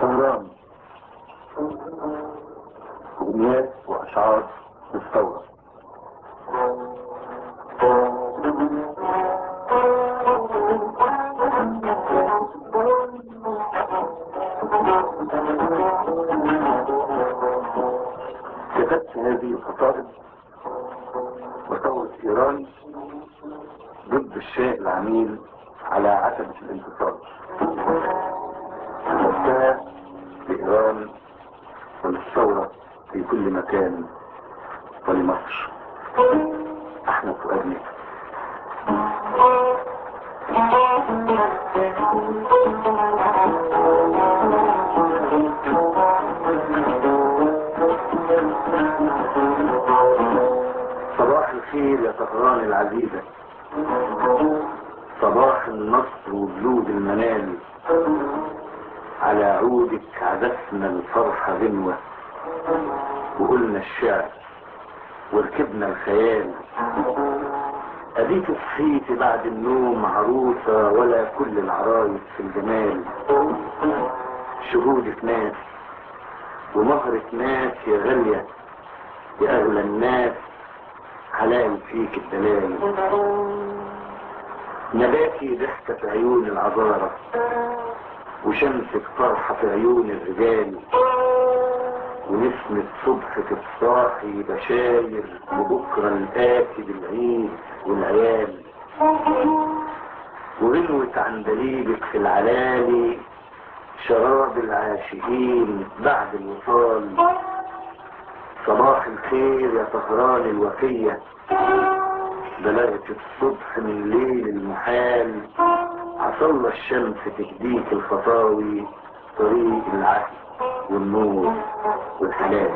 طهران أغنيات وأشعار للثورة كتبت هذه القصائد وثورة إيران ضد الشاه العميل على عتبة الانتصار. كتبتها لإيران وللثورة في كل مكان ولمصر. أحمد فؤاد ميت الخير يا طهران العزيزة. صباح النصر وبلوغ المنال. على عودك عزفنا الفرح غنوة وقلنا الشعر وركبنا الخيال. أديك صحيت بعد النوم عروسة ولا كل العرايس في الجمال. شهودك ناس ومهرك ناس يا غالية يا أغلى الناس. حلال فيك الدلال نباتي ضحكة عيون العذارة وشمسك فرحة في عيون الرجال ونسمة صبحك الصاحي بشاير وبكرة الآتي بالعيد والعيال. وغنوة عندليبك في العلالي شراب العاشقين بعد الوصال. صباح الخير يا طهران الوفية. بلغت الصبح من ليل المحال. عصلنا الشمس تهديك الخطاوي طريق العهد والنور والحلال.